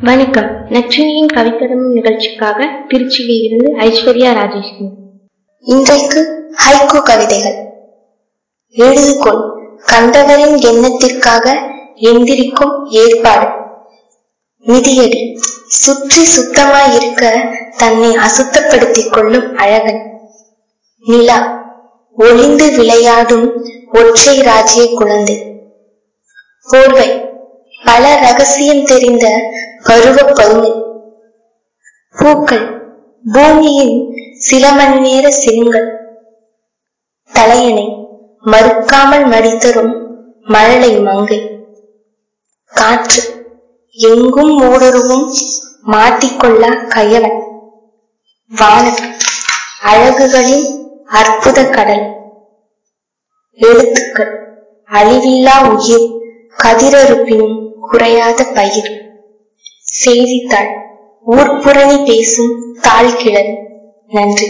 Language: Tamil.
வணக்கம். நற்றினியின் கவிக்கதம் நிகழ்ச்சிக்காக திருச்சியில் இருந்து ஐஸ்வர்யா ராஜேஷ்மி இன்றைக்கு ஹைகோ கவிதைகள். எழுதுகொள் கண்டவரின் எண்ணத்திற்காக எந்திரிக்கும் ஏற்பாடு. மிதியடி சுற்றி சுத்தமாயிருக்க தன்னை அசுத்தப்படுத்திக் கொள்ளும் அழகன். நிலா. ஒளிந்து விளையாடும் ஒற்றை ராஜ்ய குழந்தை. போர்வை. பல ரகசியம் தெரிந்த பருவ பூக்கள் பூமியின் சில மணி நேர சிறுங்கள். தலையணை மறுக்காமல் மடித்தரும் மழலை மங்கை. காற்று எங்கும் ஊடுருவும் மாட்டிக்கொள்ளா கயவன். வானம் அழகுகளின் அற்புத கடல். எழுத்துக்கள் அழிவில்லா உயிர் கதிரறுப்பினும் குறையாத பயிர். செய்தித்தாள். ஊர்ப்புறணி பேசும் தாழ்கிழன் நன்றி.